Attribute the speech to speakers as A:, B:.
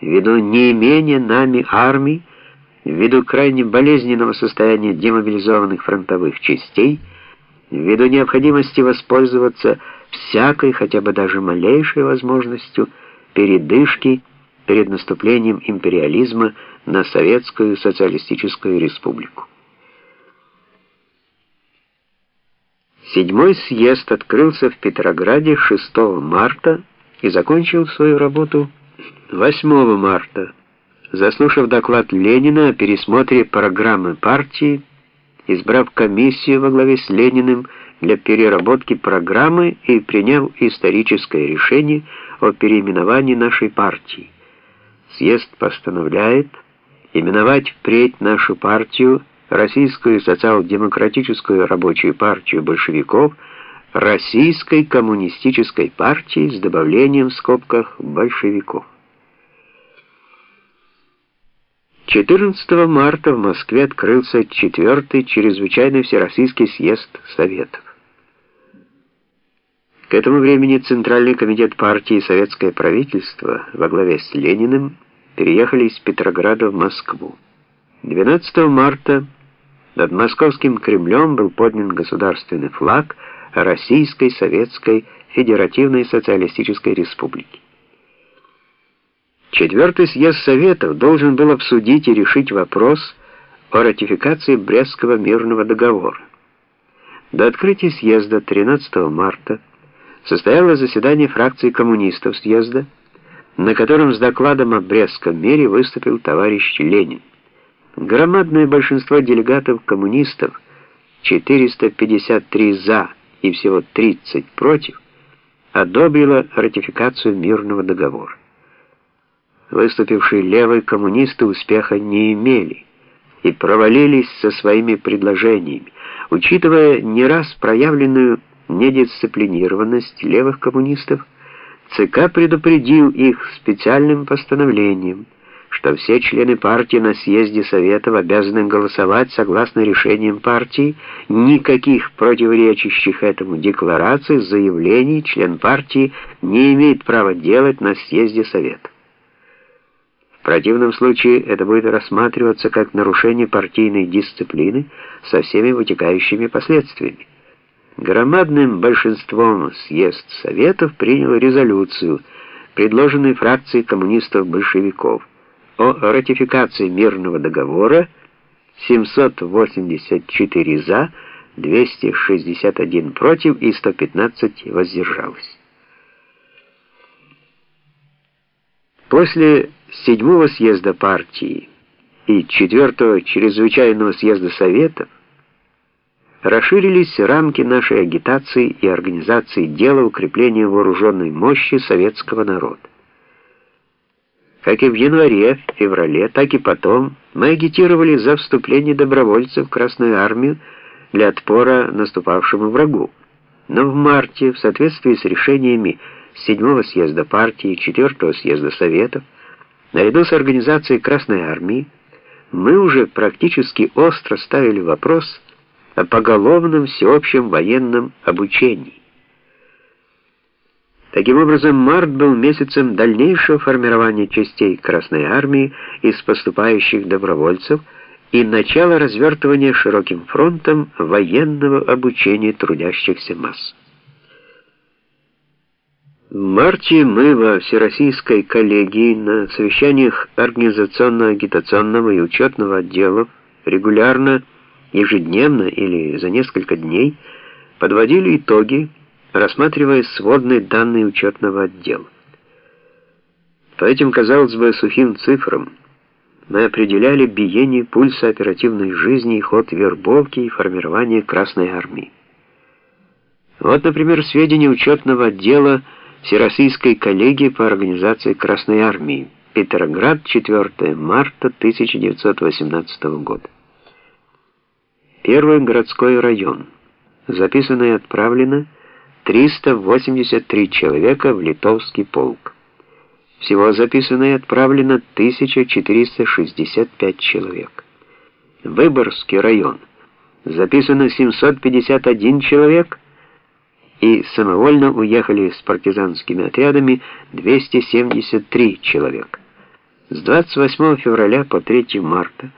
A: ввиду неимения нами армий, ввиду крайне болезненного состояния демобилизованных фронтовых частей, ввиду необходимости воспользоваться всякой, хотя бы даже малейшей возможностью передышки перед наступлением империализма на Советскую Социалистическую Республику. Седьмой съезд открылся в Петрограде 6 марта и закончил свою работу 8 марта, заслушав доклад Ленина о пересмотре программы партии, избрав комиссию во главе с Лениным для переработки программы и приняв историческое решение о переименовании нашей партии. Съезд постановляет именовать впредь нашу партию, Российскую социал-демократическую рабочую партию большевиков, Российской коммунистической партией с добавлением в скобках большевиков. 14 марта в Москве открылся четвертый чрезвычайный всероссийский съезд Советов. К этому времени Центральный комитет партии и советское правительство во главе с Лениным переехали из Петрограда в Москву. 12 марта над Московским Кремлем был поднят государственный флаг Российской Советской Федеративной Социалистической Республики. Четвертый съезд Советов должен был обсудить и решить вопрос о ратификации Брестского мирного договора. До открытия съезда 13 марта состоялось заседание фракции коммунистов съезда, на котором с докладом о Брестском мире выступил товарищ Ленин. Громадное большинство делегатов-коммунистов, 453 «за» и всего 30 «против», одобрило ратификацию мирного договора. Выступившие левые коммунисты успеха не имели и провалились со своими предложениями, учитывая не раз проявленную недисциплинированность левых коммунистов, ЦК предупредил их специальным постановлением, что все члены партии на съезде Советов обязаны голосовать согласно решениям партии, никаких противоречащих этому деклараций, заявлений член партии не имеет права делать на съезде Советов. В противном случае это будет рассматриваться как нарушение партийной дисциплины со всеми вытекающими последствиями. Громадным большинством съезд Советов принял резолюцию, предложенную фракцией коммунистов-большевиков, о ратификации мирного договора 784 за, 261 против и 115 воздержалось. После седьмого съезда партии и четвертого чрезвычайного съезда Советов расширились рамки нашей агитации и организации дела укрепления вооруженной мощи советского народа. Как и в январе, феврале, так и потом мы агитировали за вступление добровольцев в Красную армию для отпора наступавшему врагу. Но в марте, в соответствии с решениями 7-го съезда партии 4-го съезда Советов, наряду с организацией Красной армии, мы уже практически остро ставили вопрос о поголовном всеобщем военном обучении. Таким образом, март был месяцем дальнейшего формирования частей Красной армии из поступающих добровольцев и начала развертывания широким фронтом военного обучения трудящихся масс. В марте мы во Всероссийской коллегии на совещаниях организационно-агитационного и учетного отделов регулярно ежедневно или за несколько дней подводили итоги, рассматривая сводные данные учетного отдела. По этим, казалось бы, сухим цифрам мы определяли биение пульса оперативной жизни и ход вербовки и формирования Красной армии. Вот, например, сведения учетного отдела Всероссийской коллегии по организации Красной армии. Петроград, 4 марта 1918 года. Первый городской район. Записано и отправлено 383 человека в литовский полк. Всего записано и отправлено 1465 человек. Выборгский район. Записано 751 человек, и самовольно уехали с партизанскими отрядами 273 человека. С 28 февраля по 3 марта